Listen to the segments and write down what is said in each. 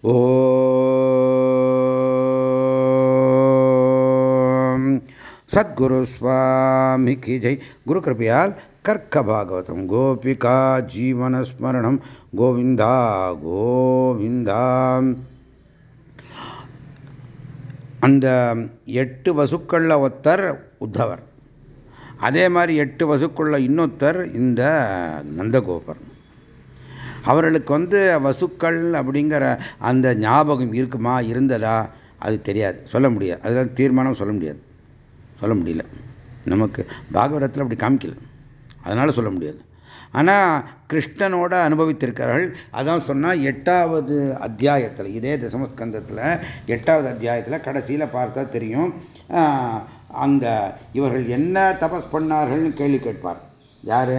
ஓம். சத்குரு சுவாமி கி ஜெய். குரு கிருப்பையால் கர்க்க பாகவதம். கோபிகா ஜீவனஸ்மரணம். கோவிந்தா கோவிந்தா. அந்த எட்டு வசுக்களில் ஒத்தர் உத்தவர். அதே மாதிரி எட்டு வசுக்குள்ள இன்னொருத்தர் இந்த நந்தகோபர். அவர்களுக்கு வந்து வசுக்கள் அப்படிங்கிற அந்த ஞாபகம் இருக்குமா இருந்ததா? அது தெரியாது. சொல்ல முடியாது. அதெல்லாம் தீர்மானம் சொல்ல முடியாது. சொல்ல முடியல. நமக்கு பாகவதத்தில் அப்படி காமிக்கல. அதனால் சொல்ல முடியாது. ஆனால் கிருஷ்ணனோட அனுபவித்திருக்கிறார்கள். அதான் சொன்னால் எட்டாவது அத்தியாயத்தில் இதே தசமஸ்கந்தத்தில் எட்டாவது அத்தியாயத்தில் கடைசியில் பார்த்தா தெரியும். அந்த இவர்கள் என்ன தபஸ் பண்ணார்கள்னு கேள்வி கேட்பார். யார்?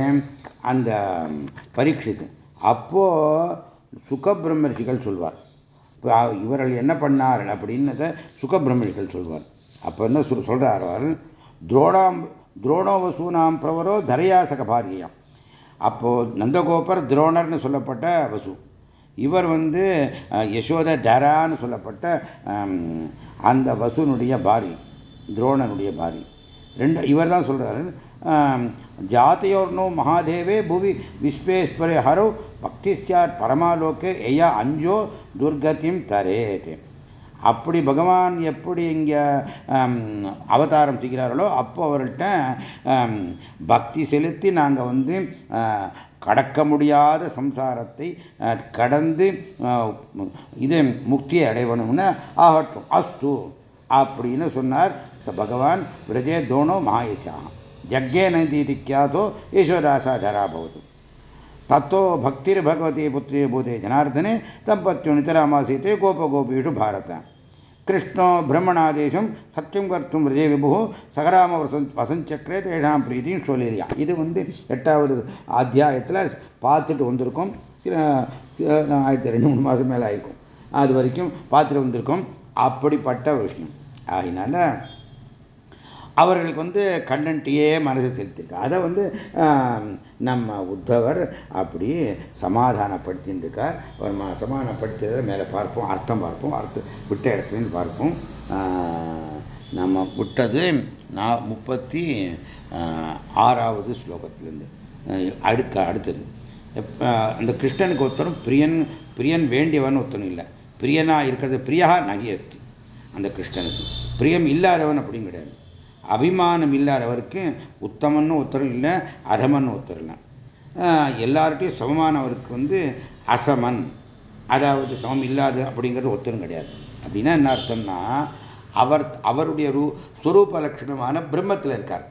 அந்த பரீட்சித்து. அப்போ சுகபிரம்மர்ஷிகள் சொல்வார். இவர்கள் என்ன பண்ணார்கள் அப்படின்னத சுகபிரம்மர்ஷிகள் சொல்வார். அப்போ என்ன சொல்றார் துரோணாம் துரோணோ வசூனாம் பிரவரோ தரையாசக பாரியாம் அப்போ நந்தகோபர் துரோணர்னு சொல்லப்பட்ட வசு. இவர் வந்து யசோத தரான்னு சொல்லப்பட்ட அந்த வசுனுடைய பாரி துரோணனுடைய பாரி. ரெண்டு இவர் தான் சொல்றாரு. ஜாத்தையோர்னோ மகாதேவே புவி விஸ்வேஸ்வரே ஹரோ பக்தி சார் எயா அஞ்சோ துர்கத்தியும் தரேது. அப்படி பகவான் எப்படி இங்கே அவதாரம் செய்கிறார்களோ அப்போ அவர்கிட்ட பக்தி செலுத்தி நாங்கள் வந்து கடக்க முடியாத சம்சாரத்தை கடந்து இது முக்தியை அடைவணும்னு ஆகட்டும் அஸ்து அப்படின்னு சொன்னார். பகவான் விரஜே தோணோ மகாயசா ஜக்கே நந்தி கியாதோ ஈஸ்வராசா தரா பவது தத்தோ பக்திர்பகவதி புத்திரே பூதே ஜனார்தனே தம்பத்யோ நிதராமாசீते கோபகோபீஷு பாரத கிருஷ்ணோ பிரம்மணாதேசம் சத்தியம் கர்த்தும் விஜய விபு சகராம வசன் வசஞ்சக்கரே தேஷாம் பிரீதியும் சொல்லியா இது வந்து எட்டாவது அத்தியாயத்தில் பார்த்துட்டு வந்திருக்கோம் ஆயிரத்தி ரெண்டு மூணு மாதம் மேலே ஆயிருக்கும் அது வரைக்கும் பார்த்துட்டு வந்திருக்கோம் அப்படிப்பட்ட விஷயம் அதனால அவர்களுக்கு வந்து கண்ணன்ட்டியே மனசு செலுத்திருக்கு அதை வந்து நம்ம உத்தவர் அப்படி சமாதானப்படுத்தின்னு இருக்கார் அவர் சமாதானப்படுத்தியதை மேலே பார்ப்போம் அர்த்தம் பார்ப்போம் அர்த்தம் விட்ட இடத்துலேருந்து பார்ப்போம். நம்ம விட்டது நான் முப்பத்தி ஆறாவது ஸ்லோகத்திலேருந்து. அடுக்க அடுத்தது. அந்த கிருஷ்ணனுக்கு ஒருத்தரும் பிரியன் பிரியன் வேண்டியவன் ஒருத்தனும் இல்லை. பிரியனா இருக்கிறது பிரியா நகியஸ்தி அந்த கிருஷ்ணனுக்கு. பிரியம் இல்லாதவன் அப்படின்னு கிடையாது. அபிமானம் இல்லாதவருக்கு உத்தமன்னு ஒருத்தரும் இல்லை அதமன் ஒருத்தர் இல்லை. எல்லார்ட்டையும் சமமானவருக்கு வந்து அசமன். அதாவது சமம் இல்லாது அப்படிங்கிறது ஒருத்தரும் கிடையாது. அப்படின்னா என்ன அர்த்தம்னா அவர் அவருடைய ரூ சுரூப லட்சணமான பிரம்மத்தில் இருக்கார்.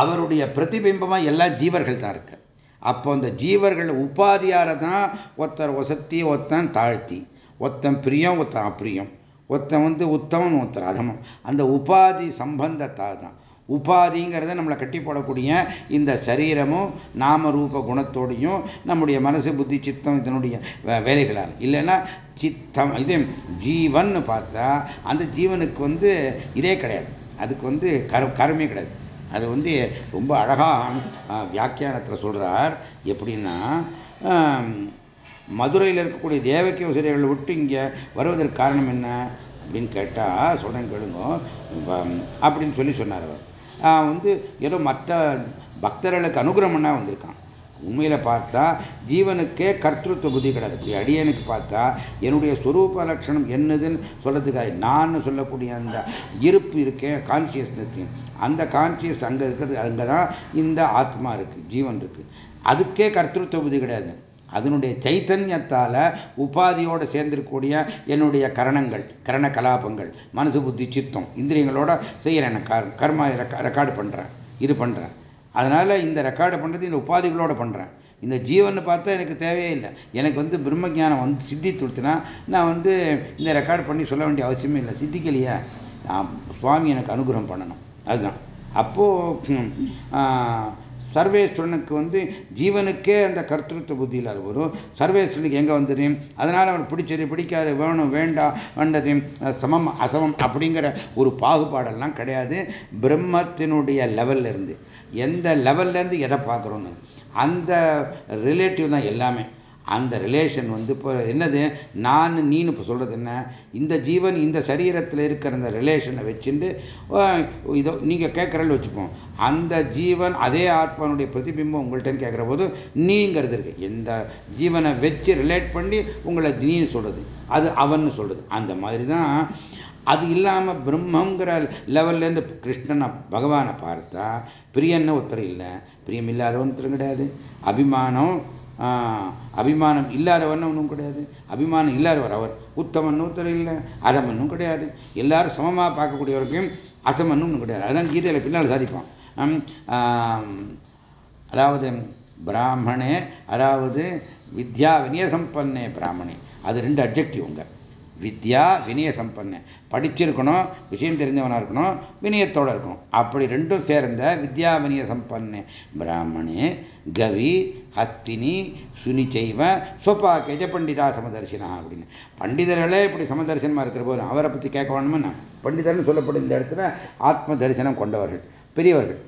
அவருடைய பிரதிபிம்பமாக எல்லா ஜீவர்கள் தான் இருக்கு அப்போ அந்த ஜீவர்கள் உபாதியால் தான் ஒருத்தர் ஒசத்தி ஒருத்தன் தாழ்த்தி ஒருத்தன் பிரியம் ஒருத்தன் அப்பிரியம் ஒருத்தன் வந்து உத்தமன் ஒருத்தர் அதமம் அந்த உபாதி சம்பந்தத்தால் தான் உபாதிங்கிறத நம்மளை கட்டி போடக்கூடிய இந்த சரீரமும் நாம ரூப குணத்தோடையும் நம்முடைய மனசு புத்தி சித்தம் இதனுடைய வேலைகளால். இல்லைன்னா சித்தம் இது ஜீவன் பார்த்தா அந்த ஜீவனுக்கு வந்து இதே கிடையாது. அதுக்கு வந்து கரு கருமே கிடையாது. அது வந்து ரொம்ப அழகாக வியாக்கியானத்தில் சொல்கிறார் எப்படின்னா மதுரையில் இருக்கக்கூடிய தேவக்கி வசதிகளை விட்டு இங்கே வருவதற்கு காரணம் என்ன? அப்படின்னு கேட்டால் சொல்கிறேன் கேளுங்க. அப்படின்னு சொல்லி சொன்னார் அவர். வந்து ஏதோ மற்ற பக்தர்களுக்கு அனுகிரமன்னா வந்திருக்கான். உண்மையில் பார்த்தா ஜீவனுக்கே கர்த்திருவ புத்தி கிடையாது. இப்படி அடியனுக்கு பார்த்தா என்னுடைய ஸ்வரூப லட்சணம் என்னதுன்னு சொல்கிறதுக்காக நான் சொல்லக்கூடிய அந்த இருப்பு இருக்கேன் கான்சியஸ்னஸ் அந்த கான்சியஸ் அங்கே இருக்கிறது அங்கே தான் இந்த ஆத்மா இருக்குது ஜீவன் இருக்குது அதுக்கே கர்த்திருவ புத்தி கிடையாது. அதனுடைய சைத்தன்யத்தால் உபாதியோடு சேர்ந்திருக்கக்கூடிய என்னுடைய கரணங்கள் கரண கலாபங்கள் மனசு புத்தி சித்தம் இந்திரியங்களோட செய்கிறேன் கர்மா ரெக்கார்டு பண்ணுறேன் இது பண்ணுறேன் அதனால் இந்த ரெக்கார்டு பண்ணுறது இந்த உபாதிகளோட பண்ணுறேன் இந்த ஜீவன் பார்த்தா எனக்கு தேவையே இல்லை. எனக்கு வந்து பிரம்ம ஜானம் வந்து சித்தி கொடுத்துனா நான் வந்து இந்த ரெக்கார்டு பண்ணி சொல்ல வேண்டிய அவசியமே இல்லை. சித்திக்கலையா. சுவாமி எனக்கு அனுகிரகம் பண்ணணும். அதுதான். அப்போது சர்வேஸ்வரனுக்கு வந்து ஜீவனுக்கே அந்த கர்த்தృత్వ புத்தியில் இல்லாத வரும் சர்வேஸ்வரனுக்கு எங்கே வந்தது? அதனால் அவன் பிடிச்சது பிடிக்காது வேணும் வேண்டாம் வேண்டது சமம் அசமம் அப்படிங்கிற ஒரு பாகுபாடெல்லாம் கிடையாது. பிரம்மத்தினுடைய லெவல்லேருந்து எந்த லெவல்லேருந்து எதை பார்க்குறோன்னு அந்த ரிலேட்டிவ் தான் எல்லாமே. அந்த ரிலேஷன் வந்து இப்போ என்னது? நான் நீனு இப்போ சொல்கிறது என்ன? இந்த ஜீவன் இந்த சரீரத்தில் இருக்கிற அந்த ரிலேஷனை வச்சுட்டு இதோ நீங்கள் கேட்குறன்னு வச்சுப்போம். அந்த ஜீவன் அதே ஆத்மானுடைய பிரதிபிம்பம் உங்கள்கிட்ட கேட்குற போது நீங்கிறது இருக்கு. எந்த ஜீவனை வச்சு ரிலேட் பண்ணி உங்களை நீன்னு சொல்கிறது அது அவன்னு சொல்கிறது அந்த மாதிரி தான் அது இல்லாமல் பிரம்மங்கிற லெவல்லேருந்து கிருஷ்ணனை பகவானை பார்த்தா பிரியன்னு ஒருத்தர் இல்லை. பிரியம் இல்லாதவன் ஒருத்தரும் கிடையாது. அபிமானம் அபிமானம் இல்லாதவன் ஒன்றும் கிடையாது. அபிமானம் இல்லாதவர் அவர். உத்தமன் ஒருத்தர் இல்லை அதமன்னும் கிடையாது. எல்லாரும் சமமாக பார்க்கக்கூடியவருக்கும் அசமன்னும் ஒன்றும் கிடையாது. அதான் கீதையில் பின்னால் சாதிப்பான். அதாவது பிராமணே அதாவது வித்யா வினய சம்பன்னே பிராமணே. அது ரெண்டு அப்ஜெக்டிவ்ங்க வித்யா வினய சம்பன்ன. படிச்சிருக்கணும் விஷயம் தெரிஞ்சவனாக இருக்கணும் வினயத்தோடு இருக்கணும். அப்படி ரெண்டும் சேர்ந்த வித்யா வினய சம்பன்ன. பிராமணே கவி ஹஸ்தினி சுனி செய்வ சொப்பாக்கேஜ பண்டிதா சமதர்சினா அப்படின்னு. பண்டிதர்களே இப்படி சமதர்சனமாக இருக்கிற போது அவரை பற்றி கேட்க வேணுமா பண்டிதர்னு சொல்லப்படும் இந்த இடத்துல ஆத்ம தரிசனம் கொண்டவர்கள் பெரியவர்கள்.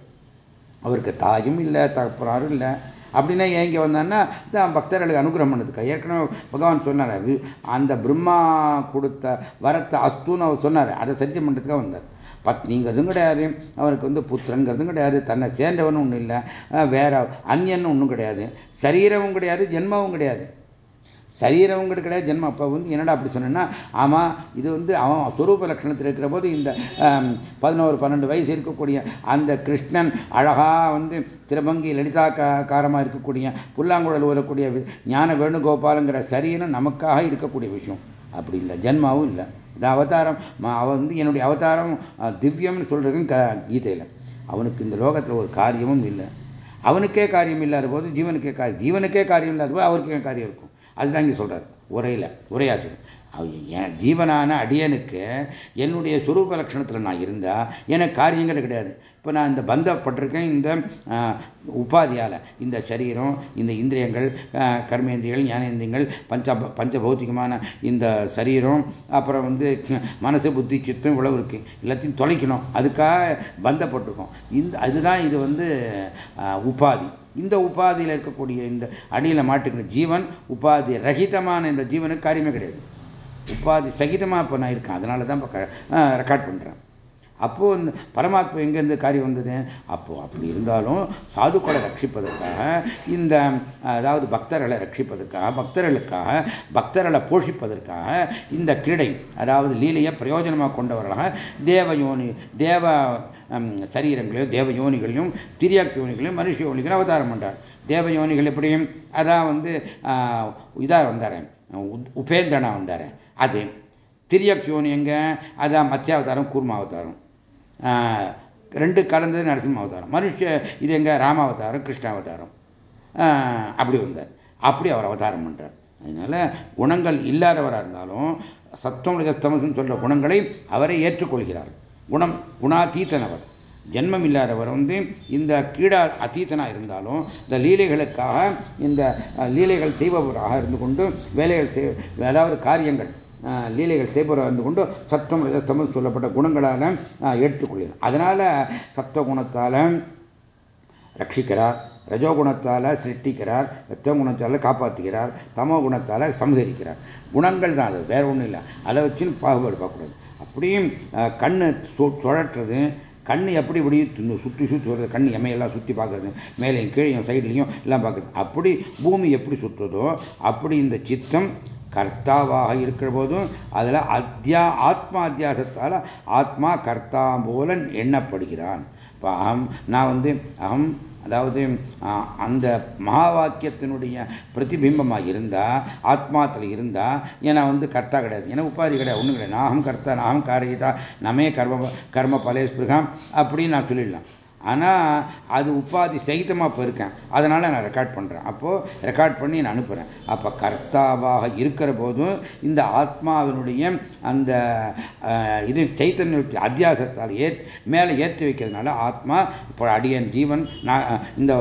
அவருக்கு தாயும் இல்லை தகப்பனாரும் இல்லை. அப்படின்னா எங்கே வந்தான்னா தான் பக்தர்களுக்கு அனுகிரகம் பண்ணதுக்கு ஏற்கனவே பகவான் சொன்னார் அந்த பிரம்மா கொடுத்த வரத்தை அஸ்துன்னு அவர் சொன்னார். அதை சரிச்சம் பண்ணுறதுக்காக வந்தார். பத்னிங்கிறதும் கிடையாது. அவருக்கு வந்து புத்திரங்கிறதும் கிடையாது. தன்னை சேர்ந்தவனும் ஒன்றும் இல்லை. வேற அந்நியன்னு ஒன்றும் கிடையாது. சரீரமும் கிடையாது. ஜென்மாவும் கிடையாது. சரீரம் கிடையாது ஜென்மம். அப்போ வந்து என்னடா அப்படி சொன்னேன்னா ஆமாம் இது வந்து அவன் ஸ்வரூப லட்சணத்தில் இருக்கிற போது இந்த பதினோரு பன்னெண்டு வயசு இருக்கக்கூடிய அந்த கிருஷ்ணன் அழகாக வந்து திருபங்கி லலிதா காரமாக இருக்கக்கூடிய புல்லாங்குழல் ஓதக்கூடிய ஞான வேணுகோபாலுங்கிற சரீரம் நமக்காக இருக்கக்கூடிய விஷயம். அப்படி இல்லை ஜென்மாவும் இல்லை. இந்த அவதாரம். அவன் வந்து என்னுடைய அவதாரம் திவ்யம்னு சொல்கிறதும் க கீதையில். அவனுக்கு இந்த லோகத்தில் ஒரு காரியமும் இல்லை. அவனுக்கே காரியம் இல்லாத போது ஜீவனுக்கே காரியம் ஜீவனுக்கே காரியம் இல்லாத போது அவருக்கு காரியம் இருக்கும். அதுதான் இங்கே சொல்கிறார் உரையில். உரையாசிரியர் ஜீவனான அடியனுக்கு என்னுடைய சுரூப லட்சணத்தில் நான் இருந்தால் எனக்கு காரியங்கள் கிடையாது. இப்போ நான் இந்த பந்தப்பட்டிருக்கேன் இந்த உபாதியால். இந்த சரீரம் இந்த இந்திரியங்கள் கர்மேந்திரியங்கள் ஞானேந்திரியங்கள் பஞ்ச பஞ்சபௌத்திகமான இந்த சரீரம் அப்புறம் வந்து மனசு புத்தி சித்தம் இவ்வளவு இருக்குது எல்லாத்தையும் தொலைக்கணும். அதுக்காக பந்தப்பட்டிருக்கோம். இந்த அதுதான் இது வந்து உபாதி. இந்த உபாதியில் இருக்கக்கூடிய இந்த அடியில் மாட்டுக்கிற ஜீவன் உபாதி ரகிதமான இந்த ஜீவனுக்கு காரியமே கிடையாது. உபாதி சகிதமாக இப்போ நான் இருக்கேன். அதனால தான் இப்போ ரெக்கார்ட் பண்ணுறேன் அப்போது இந்த பரமாத்மா எங்கேருந்து காரியம் வந்தது? அப்போது அப்படி இருந்தாலும் சாதுக்களை ரட்சிப்பதற்காக இந்த அதாவது பக்தர்களை ரட்சிப்பதற்காக பக்தர்களுக்காக பக்தர்களை போஷிப்பதற்காக இந்த கிரீடை அதாவது லீலையை பிரயோஜனமாக கொண்டவர்களாக தேவயோனி தேவ சரீரங்களையும் தேவ யோனிகளையும் திரியாக் யோனிகளையும் மனுஷ யோனிகளையும் அவதாரம் பண்ணுறார் தேவயோனிகள் எப்படியும் அதான் வந்து இதாக வந்தார். உபேந்திரனா வந்தார். அது திரியக் யோனி எங்க? அதான் மத்தியாவதாரம் கூர்மாவதாரம். ரெண்டு கலந்தது நரசிம்ம அவதாரம் மனுஷ இது எங்க? ராமாவதாரம் கிருஷ்ணாவதாரம். அப்படி வந்தார். அப்படி அவர் அவதாரம் பண்ணுறார் அதனால குணங்கள் இல்லாதவராக இருந்தாலும் சத்தம் ரஜஸ்தமசுன்னு சொல்ற குணங்களை அவரை ஏற்றுக்கொள்கிறார். குணம் குணாதீத்தன் அவர். ஜென்மம் இல்லாதவர் வந்து இந்த கீடா அத்தீத்தனாக இருந்தாலும் இந்த லீலைகளுக்காக இந்த லீலைகள் செய்பவராக இருந்து கொண்டு வேலைகள் செய் அதாவது காரியங்கள் லீலைகள் செய்பவராக இருந்து கொண்டு சத்தம் ரஜஸ்தமம் சொல்லப்பட்ட குணங்களால் ஏற்றுக்கொள்கிறார். அதனால் சத்த குணத்தால் ரட்சிக்கிறார் ரஜோகுணத்தால் சிருஷ்டிக்கிறார் ரத்தகுணத்தால் காப்பாற்றுகிறார் தமோ குணத்தால் சம்ஹரிக்கிறார் குணங்கள் தான் அது வேற ஒன்றும் இல்லை. அதை வச்சுன்னு பாகுபாடு பார்க்கக்கூடாது. அப்படியும் கண்ணு சுழற்றுறது கண் எப்படி இப்படி சுற்றி சுற்றி வருது. கண் எமையெல்லாம் சுற்றி பார்க்குறது. மேலேயும் கீழையும் சைட்லையும் எல்லாம் பார்க்குறது. அப்படி பூமி எப்படி சுற்றுறதோ அப்படி இந்த சித்தம் கர்த்தாவாக இருக்கிற போதும் அதில் அத்தியா ஆத்மா அத்தியாசத்தால் ஆத்மா கர்த்தா போல எண்ணப்படுகிறான். இப்போ அகம் நான் வந்து அகம் அதாவது அந்த மகா வாக்கியத்தினுடைய பிரதிபிம்பமாக இருந்தால் ஆத்மாத்தில் இருந்தால் ஏன்னா வந்து கர்த்தா கிடையாது. ஏன்னா உபாதி கிடையாது ஒன்றும் கிடையாது. நாகம் கர்த்தா நாகம் காரகிதா நமே கர்ம கர்ம பலேஸ்பிருகம் அப்படின்னு நான் சொல்லிடலாம். ஆனால் அது உபாதி சகிதமாக இப்போ இருக்கேன் அதனால் நான் ரெக்கார்ட் பண்ணுறேன் அப்போது ரெக்கார்ட் பண்ணி நான் அனுப்புகிறேன் அப்போ கர்த்தாவாக இருக்கிற போதும் இந்த ஆத்மாவினுடைய அந்த இது சைத்தன்யத்தை அத்தியாசத்தால் ஏ மேலே ஏற்றி வைக்கிறதுனால ஆத்மா இப்போ அடியன் ஜீவன் நான் இந்த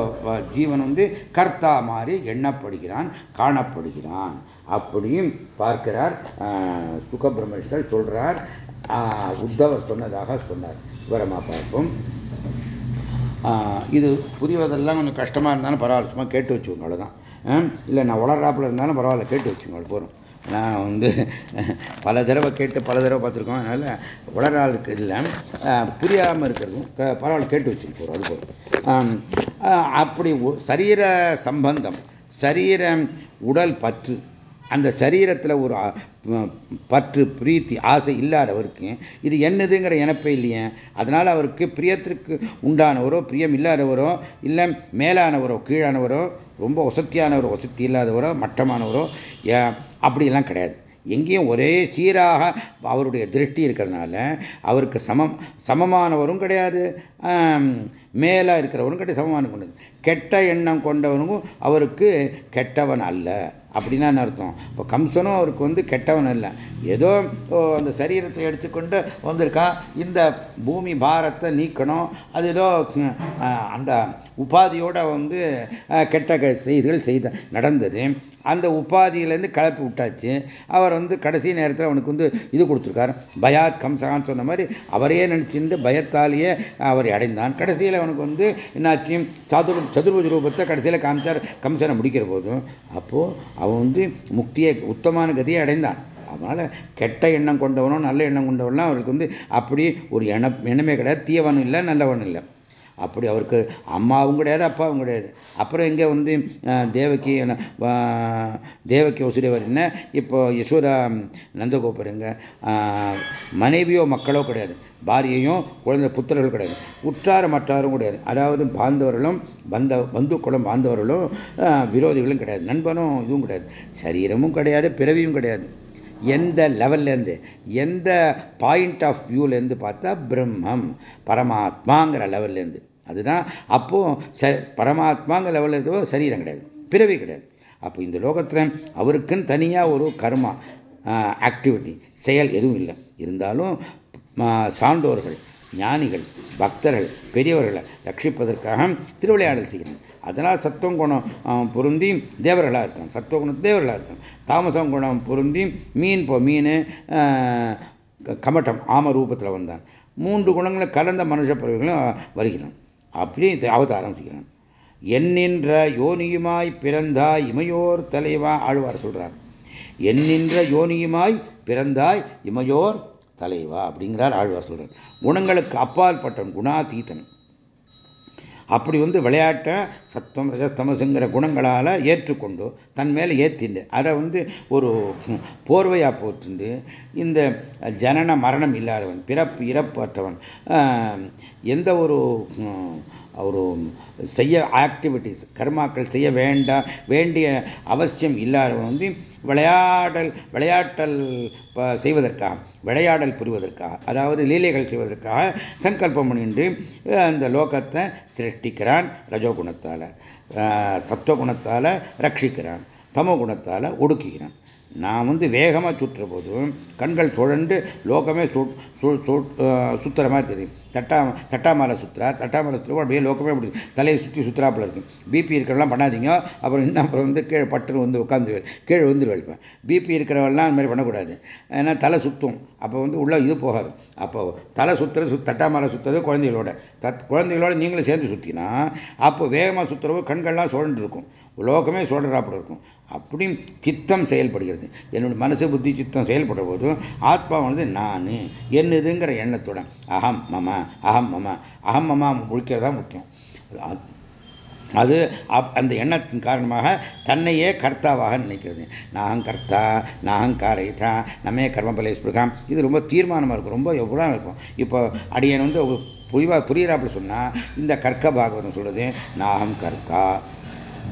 ஜீவன் வந்து கர்த்தா மாதிரி எண்ணப்படுகிறான் காணப்படுகிறான். அப்படியும் பார்க்கிறார் சுகபிரமேஸ்வர் சொல்கிறார் உத்தவர் சொன்னதாக சொன்னார். விவரமாக பார்ப்போம். இது புரிவதெல்லாம் கொஞ்சம் கஷ்டமாக இருந்தாலும் பரவாயில்ல சும்மா கேட்டு வச்சுக்கோங்க அவ்வளோதான் இல்லை நான் உளராப்பில் இருந்தாலும் பரவாயில்ல கேட்டு வச்சுங்க போகிறோம் நான் வந்து பல தடவை கேட்டு பல தடவை பார்த்துருக்கோம். அதனால் உளறாளுக்கு இல்லை புரியாமல் இருக்கிறதும் பரவாயில்ல கேட்டு வச்சுட்டு போகிறோம் அது போகிறோம் அப்படி சரீர சம்பந்தம் சரீர உடல் பற்று அந்த சரீரத்தில் ஒரு பற்று பிரீத்தி ஆசை இல்லாதவருக்கு இது என்னதுங்கிற இனப்பே இல்லையே. அதனால் அவருக்கு பிரியத்திற்கு உண்டானவரோ பிரியம் இல்லாதவரோ இல்லை மேலானவரோ கீழானவரோ ரொம்ப வசத்தியானவரோ வசதி இல்லாதவரோ மட்டமானவரோ அப்படியெல்லாம் கிடையாது. எங்கேயும் ஒரே சீராக அவருடைய திருஷ்டி இருக்கிறதுனால அவருக்கு சமம் சமமானவரும் கிடையாது. மேலாக இருக்கிறவரும் கிடையாது சமமான கொண்டது. கெட்ட எண்ணம் கொண்டவனுக்கும் அவருக்கு கெட்டவன் அல்ல. அப்படின்னா என்ன அர்த்தம்? இப்போ கம்சனும் அவருக்கு வந்து கெட்டவன் இல்லை ஏதோ அந்த சரீரத்தை எடுத்துக்கொண்டு வந்திருக்கான் இந்த பூமி பாரத்தை நீக்கணும். அது ஏதோ அந்த உபாதியோட வந்து கெட்ட செய்திகள் செய்த நடந்தது. அந்த உபாதியிலேருந்து கலப்பி விட்டாச்சு. அவர் வந்து கடைசி நேரத்தில் அவனுக்கு வந்து இது கொடுத்துருக்காரு. பயாத் கம்சான்னு சொன்ன மாதிரி அவரையே நினச்சிருந்து பயத்தாலேயே அவரை அடைந்தான். கடைசியில் அவனுக்கு வந்து என்னாச்சு? சதுர் சதுர்புஜ ரூபத்தை கடைசியில் காமிச்சார் கம்சனை முடிக்கிற போதும் அப்போது அவன் வந்து முக்தியை உத்தமான கதியை அடைந்தான். அதனால் கெட்ட எண்ணம் கொண்டவனோ நல்ல எண்ணம் கொண்டவனோ அவருக்கு வந்து அப்படி ஒரு எண்ண எண்ணமே கிடையாது. தீயவனும் இல்லை நல்லவனும் இல்லை. அப்படி அவருக்கு அம்மாவும் கிடையாது அப்பாவும் கிடையாது. அப்புறம் இங்கே வந்து தேவகி தேவகி வசுதேவர் என்ன? இப்போ யசோதா நந்தகோபுரங்க மனைவியோ மக்களோ கிடையாது. பாரியையும் குழந்தை புத்திரர்கள் கிடையாது. உற்றார மற்றாரும் கிடையாது. அதாவது பாந்தவர்களும் பந்த பந்துக்களும் பாந்தவர்களும் விரோதிகளும் கிடையாது. நண்பனும் இதுவும் கிடையாது. சரீரமும் கிடையாது பிறவியும் கிடையாது. எந்த லெவல்லேருந்து எந்த பாயிண்ட் ஆஃப் வியூலேருந்து பார்த்தா பிரம்மம் பரமாத்மாங்கிற லெவல்லேருந்து அதுதான் அப்போ ச பரமாத்மாங்கிற லெவலில் இருக்கோ சரீரம் கிடையாது பிறவி கிடையாது. அப்போ இந்த லோகத்தில் அவருக்குன்னு தனியாக ஒரு கர்மா ஆக்டிவிட்டி செயல் எதுவும் இல்லை. இருந்தாலும் சான்றோர்கள் ஞானிகள் பக்தர்கள் பெரியவர்களை ரட்சிப்பதற்காக திருவிளையாடல் செய்கிறாங்க அதனால் சத்துவம் குணம் பொருந்தி தேவர்களாக இருக்கணும். சத்துவ குணம் தேவர்களாக இருக்கணும். தாமசம் குணம் பொருந்தி மீன் இப்போ மீன் கமட்டம் ஆம ரூபத்தில் வந்தான். மூன்று குணங்களை கலந்த மனுஷ பிறவிகளும் வருகிறான் அப்படி அவதாரம் செய்கிறான். என்னின்ற யோனியுமாய் பிறந்தாய் இமையோர் தலைவா ஆழ்வார் சொல்றார். என்னின்ற யோனியுமாய் பிறந்தாய் இமையோர் தலைவா அப்படிங்கிறார் ஆழ்வார் சொல்றார் குணங்களுக்கு அப்பாற்பட்டவன் குணாதீதன் அப்படி வந்து விளையாட்டை சத்தம் ரஜஸ்தமசுங்கிற குணங்களால் ஏற்றுக்கொண்டு தன் மேலே ஏற்றிண்டு அதை வந்து ஒரு போர்வையாக போட்டுண்டு இந்த ஜனன மரணம் இல்லாதவன் பிறப்பு இறப்பற்றவன் எந்த ஒரு ஒரு செய்ய ஆக்டிவிட்டிஸ் கர்மாக்கள் செய்ய வேண்டாம் வேண்டிய அவசியம் இல்லாதவன் வந்து விளையாடல் விளையாட்டல் செய்வதற்காக விளையாடல் புரிவதற்காக அதாவது லீலைகள் செய்வதற்காக சங்கல்பம் பண்ணின்று அந்த லோகத்தை சிருஷ்டிக்கிறான் ரஜோகுணத்தால். சத்துவகுணத்தால் ரட்சிக்கிறான். தமோ குணத்தால் ஒடுக்குகிறான். நான் வந்து வேகமாக சுற்றுற போதும் கண்கள் சுழண்டு லோகமே சுத்துற மாதிரி தெரியும். தட்டா தட்டாமலை சுற்றுறா தட்டாமலை சுற்றுறப்போ அப்படியே லோகமே அப்படி தலையை சுற்றி சுற்றுறாப்புல இருக்கும் பிபி இருக்கிறவெல்லாம் பண்ணாதீங்க. அப்புறம் இன்னும் அப்புறம் வந்து கீழே பட்டு வந்து உட்காந்து கீழே வந்து இப்போ. பிபி இருக்கிறவெல்லாம் அந்த மாதிரி பண்ணக்கூடாது. ஏன்னா தலை சுற்றும் அப்போ வந்து உள்ள இது போகாது. அப்போ தலை சுற்றுறது சுத் தட்டாமலை சுற்றுறது குழந்தைகளோட. தத் குழந்தைகளோட நீங்களும் சேர்ந்து சுற்றினா அப்போ வேகமாக சுற்றுறவோ கண்கள்லாம் சுழண்டு இருக்கும் உலோகமே சுழறாப்புல இருக்கும். அப்படி சித்தம் செயல்படுகிறது. என்னுடைய மனசு புத்தி சித்தம் செயல்படுற போதும் ஆத்மாவானது நான் என்னதுங்கிற எண்ணத்துடன் அகம் மம அகம் மம அகம் மமா முழிக்கிறதா முக்கியம். அது அந்த எண்ணத்தின் காரணமாக தன்னையே கர்த்தாவாக நினைக்கிறது. நாகம் கர்த்தா நாகம் காரைத்தா நம்மே கர்மபலே ஸ்பிருகாம் இது ரொம்ப தீர்மானமாக இருக்கும். ரொம்ப எவ்வளோ இருக்கும். இப்போ அடியன் வந்து புரிவா புரியிறாப்புல சொன்னால் இந்த கர்க்க பாகவதம் சொல்கிறது நாகம் கர்த்தா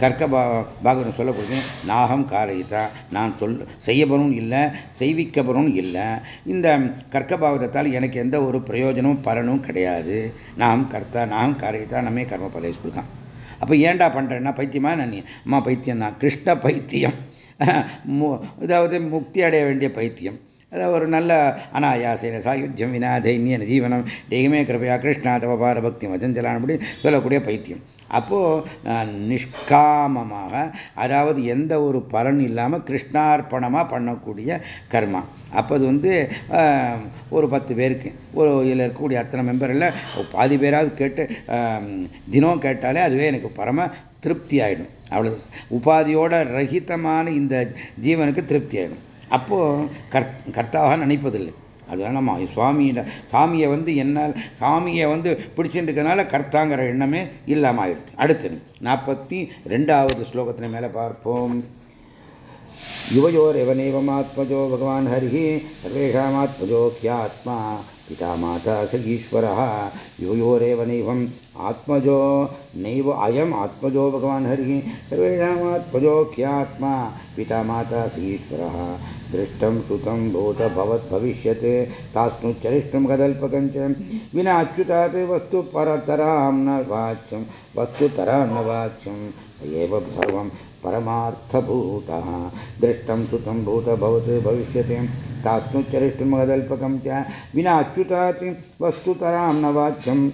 கர்க்க பா பாகவதம் சொல்லப்படுது நாகம் காரயித்தா நான் சொல் செய்யப்படும் இல்லை செய்விக்கப்படும் இல்லை. இந்த கர்க்க பாகவதத்தால் எனக்கு எந்த ஒரு பிரயோஜனமும் பலனும் கிடையாது. நாம் கர்த்தா நாம் காரயித்தா நம்மே கர்ம பலேஷ் கொடுக்கான் அப்போ ஏண்டா பண்ணுறேன்னா பைத்தியமா நான் அம்மா பைத்தியம் தான். கிருஷ்ண பைத்தியம். அதாவது முக்தி அடைய வேண்டிய பைத்தியம். அதாவது ஒரு நல்ல அனாயாசையில் சாயுத்தியம் வினா தைன்யன ஜீவனம் தெய்வமே கிருபையா கிருஷ்ணா தவபார பக்தி மஜஞ்சலான் அப்படின்னு சொல்லக்கூடிய பைத்தியம். அப்போது நிஷ்காமமாக அதாவது எந்த ஒரு பலன் இல்லாமல் கிருஷ்ணார்ப்பணமாக பண்ணக்கூடிய கர்மா. அப்போ அது வந்து ஒரு பத்து பேருக்கு ஒரு இதில் இருக்கக்கூடிய அத்தனை மெம்பரில் பாதி பேராவது கேட்டு தினம் கேட்டாலே அதுவே எனக்கு பரம திருப்தி ஆகிடும் அவ்வளவு உபாதியோட ரகிதமான இந்த ஜீவனுக்கு திருப்தி ஆயிடும். அப்போ கர்த்தாவாக நினைப்பதில்லை. அதுதான் நம்ம சுவாமியில சாமியை வந்து என்னால் சாமியை வந்து பிடிச்சிருக்கனால கர்த்தாங்கிற எண்ணமே இல்லாமல் ஆயிடுச்சு. அடுத்து நாற்பத்தி ரெண்டாவது ஸ்லோகத்தின் மேலே பார்ப்போம். युवयोरेवनेवमात्मजो भगवान् हरिः, सर्वेषामात्मजो ख्यात्मा पिता माता स ईश्वरः युवयोरेव नैवम् आत्मजो, नैव अयम् आत्मजो भगवान् हरिः, सर्वेषामात्मजो ख्यात्मा पिता माता स ईश्वरः दृष्टं श्रुतं भूतभवद्भविष्यत् तास्नुच्चरिष्टं गदल्पकं च विना अच्युतात् वस्तु परतरां न वाच्यं वस्तुतरां न वाच्यं एव सर्वं परमार्थभूतः। दृष्टं श्रुतं भूतभवत् भविष्यति। तास्नुच्चरिष्टं मदल्पकं च विना अच्युतात् वस्तुतरां न वाच्यं।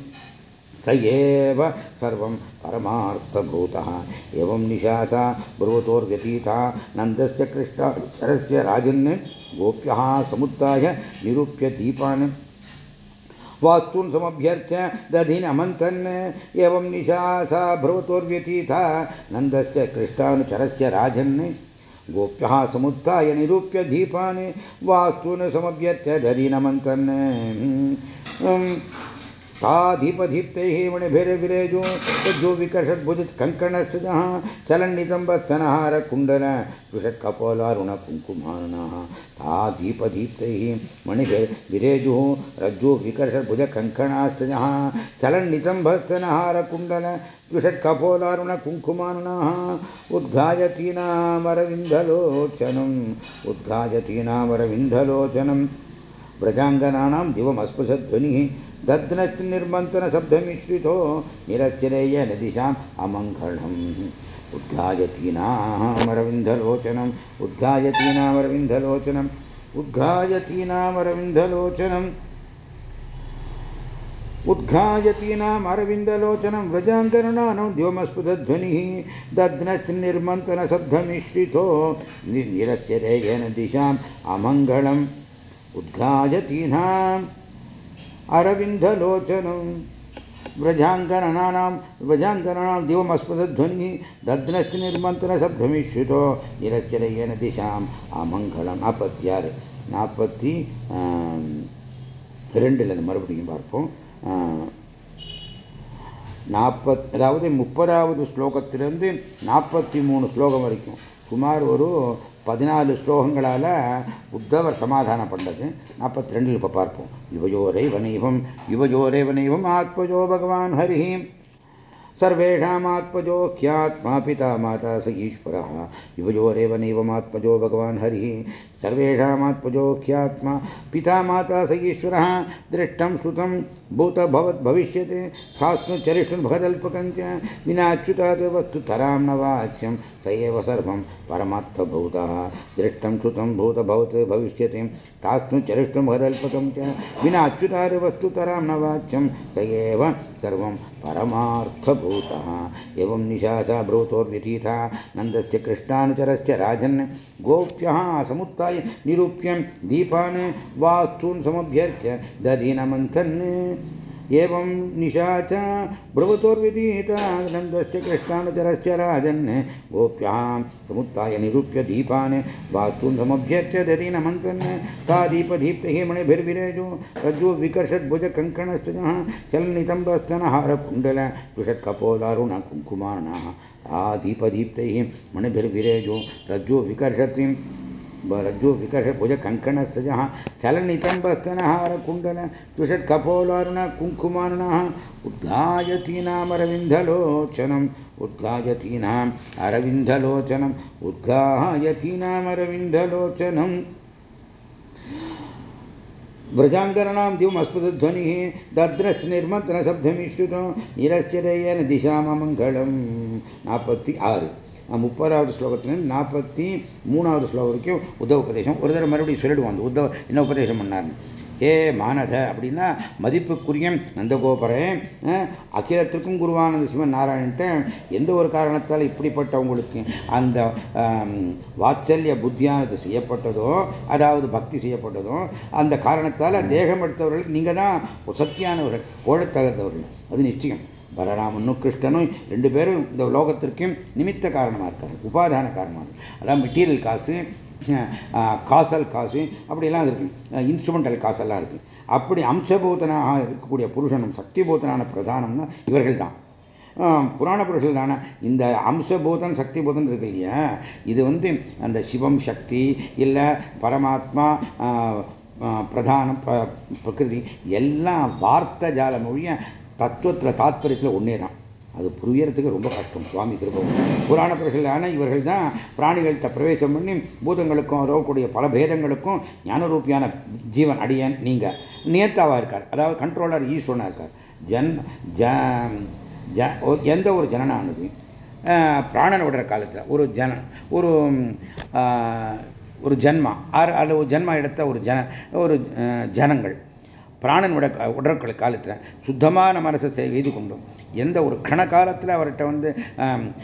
स एव सर्वं परमार्थभूतः। एवं निशाता ब्रुवतोर्व्यतीता नन्दस्य कृष्णचरस्य राजन् गोप्यः समुत्थाय निरूप्य दीपान् वास्तून् समभ्यर्च्य दधिनमन्थन् एवं निशा सा से कृष्णाचर कृष्णानुचरस्य राजन् गोप्यः समुत्थाय निरूप्य दीपान् वास्तून् समभ्यर्च्य सा दीपदीप्ते मणिभिरविरेजो सज्जो विकषद्भुजित् कङ्कणस्थितः चलन्नितम्बस्तनहार कुण्डन विषट्कपोलारुणकुङ्कुमानः ता ही मणिभिर्विरेजुः रज्जो विकर्षभुजकङ्कणास्थितः चलन्नितम्बस्तनहार कुण्डन द्विषट्कपोलारुणकुङ्कुमानुनः उद्घायतीनामरविन्धलोचनम् उद्घायतीनामरविन्धलोचनम् व्रजांगना दिवमस्पृशध्वनिः दद्नश्च निर्मन्थनशब्दमिश्रितो निरच्चरेय नदिशाम् अमङ्गलम् उद्घायतीनामरविन्धलोचनम् उद्घायतीनामरविन्धलोचनम् उद्घायतीनामरविन्धलोचनम् उद्घायतीनामरविन्दलोचनं व्रजान्तरणानं दिवमस्फुतध्वनिः दध्नश्च निर्मन्थनशब्दमिश्रितो निरच्चरेयन दिशाम् अमङ्गलम् उद्घायतीनाम् अरविन्दलोचनं व्रजाङ्गनानां व्रजाङ्गनानां दिवमस्पदध्वनिः दध्नश्च निर्मन्त्रशब्दमिश्रितो निरच्चरयेन दिशाम् அமங்கலம் நாற்பத்தியாறு நாற்பத்தி ரெண்டில் மறுபடியும் பார்ப்போம் நாற்பத் அதாவது முப்பதாவது ஸ்லோகத்திலிருந்து நாற்பத்தி மூணு ஸ்லோகம் வரைக்கும் சுமார் ஒரு பதினாலு ஸ்லோகங்களால் உத்தவர் சமாதானம் பண்ணது நாற்பத்தி ரெண்டில் இப்போ பார்ப்போம் யுவயோரைவனைவம் யுவயோரைவனைவம் ஆத்மஜோ பகவான் ஹரி सर्वेषामात्मजो ख्यात्मा पिता माता स ईश्वरः युवयोरेव नैवमात्मजो भगवान् हरिः सर्वेषामात्मजो ख्यात्मा पिता माता स ईश्वरः, दृष्टं श्रुतं भूतभवद्भविष्यते शास्त्रचरिष्णुं भगदल्पकं च विनाच्युतात् वस्तुतरां न वाच्यं। स एव सर्वं परमार्थभूतः दृष्टं श्रुतं भूतभवत् भविष्यति। तास्नुचरिष्णुं भगदल्पकं च विनाच्युतात् वस्तुतरां न वाच्यं। स एव सर्वं परमार्थभूतः एवं निशाचा ब्रूतोर्व्यतीता नन्दस्य कृष्णानुचरस्य राजन् गोप्यः समुत्थाय निरूप्यं दीपान् वास्तून् समभ्यर्च्य दधीनमन्थन्। एवं निशाच ब्रुवतोर्विदीता नन्दस्य कृष्णानुचरस्य राजन्। गोप्यां समुत्थाय निरूप्य दीपान् वास्तून् समभ्यर्च्य दधीनमन्थन्। ता दीपदीप्तैः मणिभिर्विरेजो रज्जो विकर्षद्भुजकङ्कणस्तजः चलन्नितम्बस्तनहारकुण्डल पृषत्कपोलारुणकुङ्कुमार्णाः। ता दीपदीप्तैः मणिभिर्विरेजो रज्जु विकर्ष भुज कङ्कणस्तजः चलनितम्बस्तनहारकुण्डल तुषट् कपोलारुण कुङ्कुमानुनः उद्घायतीनामरविन्धलोचनम् उद्घायतीनाम् अरविन्धलोचनम् उद्घायतीनामरविन्धलोचनम् व्रजाङ्गरणां दिवमस्फुतध्वनिः दद्रश्निर्मन्त्रशब्दमिश्रुतो निरश्चरेयेन दिशा मंगल नापत्ति आरु। முப்பதாவது ஸ்லோகத்துலேருந்து நாற்பத்தி மூணாவது ஸ்லோகம் வரைக்கும் உத்தவ உபதேசம் ஒரு தடவை மறுபடியும் சொல்லிடுவோம். அந்த உத்தவ என்ன உபதேசம் பண்ணார்? ஏ மானத அப்படின்னா மதிப்புக்குரிய நந்தகோபரே அகிலத்திற்கும் குருவானந்த சிவன் நாராயணன்ட்ட எந்த ஒரு காரணத்தால் இப்படிப்பட்டவங்களுக்கு அந்த வாத்சல்ய புத்தியானது செய்யப்பட்டதோ அதாவது பக்தி செய்யப்பட்டதோ அந்த காரணத்தால் தேகம் எடுத்தவர்கள் நீங்கள் தான் சக்தியானவர்கள் ஓழத்தகர்ந்தவர்கள் அது நிச்சயம். பலராமனும் கிருஷ்ணனும் ரெண்டு பேரும் இந்த லோகத்திற்கும் நிமித்த காரணமாக இருக்காங்க. உபாதான காரணமாக அதான் மெட்டீரியல் காசு காசல் காசு அப்படியெல்லாம் இருக்கு. இன்ஸ்ட்ருமெண்டல் காசெல்லாம் இருக்கு. அப்படி அம்சபூதனாக இருக்கக்கூடிய புருஷனும் சக்திபூதனான பிரதானம்னா இவர்கள் தான் புராண புருஷர்களான இந்த அம்சபூதன் சக்திபூதன் இருக்கு இல்லையா? இது வந்து அந்த சிவம் சக்தி இல்லை பரமாத்மா பிரதான பிரகிருதி எல்லாம் வார்த்தை ஜால மொழிய தத்துவத்தில் தாத்பரியத்தில் ஒன்றே தான். அது புரியறதுக்கு ரொம்ப கஷ்டம். சுவாமி கிருபம் புராண புருஷர்களான இவர்கள் தான் பிராணிகள்கிட்ட பிரவேசம் பண்ணி பூதங்களுக்கும் ரோகக்கூடிய பல பேதங்களுக்கும் ஞானரூபியான ஜீவன் அடியன் நீங்கள் நேத்தாவாக இருக்கார். அதாவது கண்ட்ரோலர் e ஈஸ்வரனாக இருக்கார். ஜன் ஜ எந்த ஒரு ஜனனானது? பிராணன் விடுற காலத்தில். ஒரு ஜன ஒரு ஒரு ஜன்மா. ஆறு அல்ல ஒரு ஜன்மா எடுத்த ஒரு ஜன ஒரு ஜனங்கள். பிராணனோட உடற்கொலை காலத்தில் சுத்தமான மனசை செய்து கொண்டும் எந்த ஒரு கண காலத்தில் அவர்கிட்ட வந்து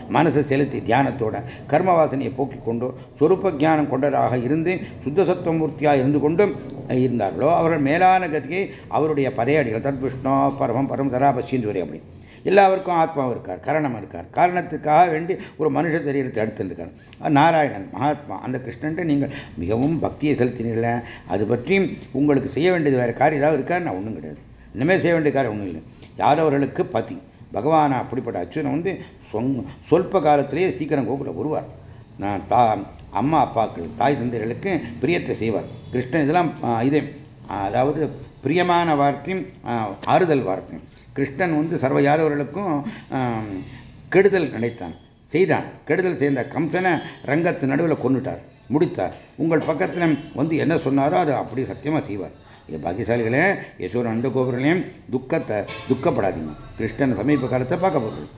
மனசை செலுத்தி தியானத்தோட கர்மவாசனையை போக்கிக் கொண்டும் சொருப்ப ஜானம் கொண்டதாக இருந்து சுத்த சத்துவமூர்த்தியாக இருந்து கொண்டும் இருந்தார்களோ அவர்கள் மேலான கதியை அவருடைய பதையடிகள் தத் விஷ்ணோ பரமம் பரம் தராபசின்னு வரை அப்படி எல்லாருக்கும் ஆத்மாவும் இருக்கார் கரணம் இருக்கார். காரணத்துக்காக வேண்டி ஒரு மனுஷ சரீரத்தை எடுத்துருக்கார். நாராயணன் மகாத்மா. அந்த கிருஷ்ணன்ட்டு நீங்கள் மிகவும் பக்தியை செலுத்தினீங்கள அது பற்றியும் உங்களுக்கு செய்ய வேண்டியது வேறு காரியம் ஏதாவது இருக்கார் நான் ஒன்றும் கிடையாது. இனிமேல் செய்ய வேண்டிய காரியம் ஒன்றும் இல்லை. யாதவர்களுக்கு பதி. பகவான் அப்படிப்பட்ட அச்சுனை வந்து சொங் சொல்ப காலத்திலேயே சீக்கிரம் கோகுல வருவார். நான் தா அம்மா அப்பாக்கள் தாய் தந்தைகளுக்கு பிரியத்தை செய்வார். கிருஷ்ணன் இதெல்லாம் இது அதாவது பிரியமான வார்த்தையும் ஆறுதல் வார்த்தையும். கிருஷ்ணன் வந்து சர்வ யாதவர்களுக்கும் கெடுதல் நினைத்தான். செய்தான். கெடுதல் செய்த கம்சனை ரங்கத்து நடுவில் கொண்டுட்டார் முடித்தார். உங்கள் பக்கத்தில் வந்து என்ன சொன்னாரோ அது அப்படி சத்தியமாக செய்வார். பாக்கியசாலிகளே யசோர் அந்த கோபுரங்களையும் துக்கத்தை துக்கப்படாதீங்க. கிருஷ்ணன் சமீப காலத்தை பார்க்க போகிறோம்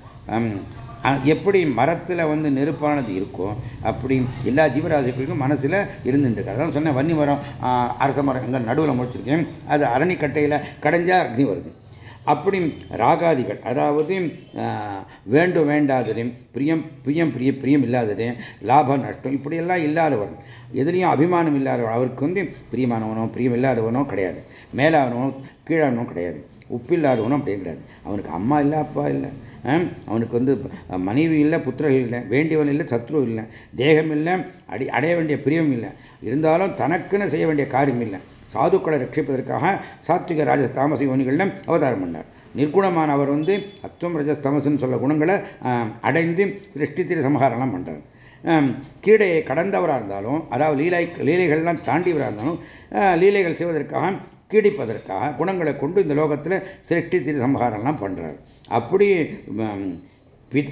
எப்படி மரத்தில் வந்து நெருப்பானது இருக்கோ அப்படி எல்லா ஜீவராசிகளுக்கும் மனசில் இருந்துட்டு அதான் சொன்னேன் வன்னி மரம் அரச மரம் அங்கே நடுவில் முடிச்சிருக்கேன் அது அரணிக்கட்டையில் கடைஞ்சா அக்னி வருது. அப்படி ராகாதிகள் அதாவது வேண்டும் வேண்டாததையும் பிரியம் பிரியம் பிரிய பிரியம் இல்லாததையும் லாபம் நஷ்டம் இப்படியெல்லாம் இல்லாதவன் எதுலேயும் அபிமானம் இல்லாதவன் அவருக்கு வந்து பிரியமானவனோ பிரியம் இல்லாதவனோ கிடையாது. மேலானவனோ கீழானவனோ கிடையாது. உப்பு இல்லாதவனோ அப்படி கிடையாது. அவனுக்கு அம்மா இல்லை அப்பா இல்லை அவனுக்கு வந்து மனைவி இல்லை புத்திரர்கள் இல்லை வேண்டியவன் இல்லை சத்ரு இல்லை தேகம் இல்லை அடி அடைய வேண்டிய பிரியம் இல்லை. இருந்தாலும் தனக்குன்னு செய்ய வேண்டிய காரியம் இல்லை. சாதுக்களை ரட்சிப்பதற்காக சாத்விக ராஜ தாமச யோனிகளிடம் அவதாரம் பண்ணார். நிர்குணமான அவர் வந்து அத்துவம் ரஜஸ் தமசுன்னு சொல்ல குணங்களை அடைந்து சிருஷ்டி திரு சமகாரம்லாம் பண்ணுறார் கீழே கடந்தவராக இருந்தாலும் அதாவது லீலை லீலைகள்லாம் தாண்டியவராக இருந்தாலும் லீலைகள் செய்வதற்காக கீடிப்பதற்காக குணங்களை கொண்டு இந்த லோகத்தில் சிருஷ்டி திரு சமகாரம்லாம் பண்ணுறார் அப்படி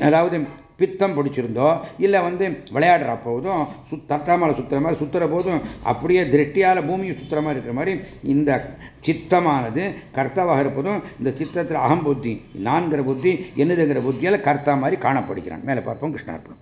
அதாவது பித்தம் பிடிச்சிருந்தோ இல்லை வந்து விளையாடுற போதும் சுத் தட்டாமலை சுற்றுற மாதிரி சுற்றுற போதும் அப்படியே திருஷ்டியால் பூமியை சுற்றுற மாதிரி இருக்கிற மாதிரி இந்த சித்தமானது கர்த்தாவாக இருப்பதும் இந்த சித்தத்தில் அகம் புத்தி நான்கிற புத்தி என்னதுங்கிற புத்தியால் கர்த்தா மாதிரி காணப்படுகிறான். மேலே பார்ப்போம் கிருஷ்ணார்ப்பணம்.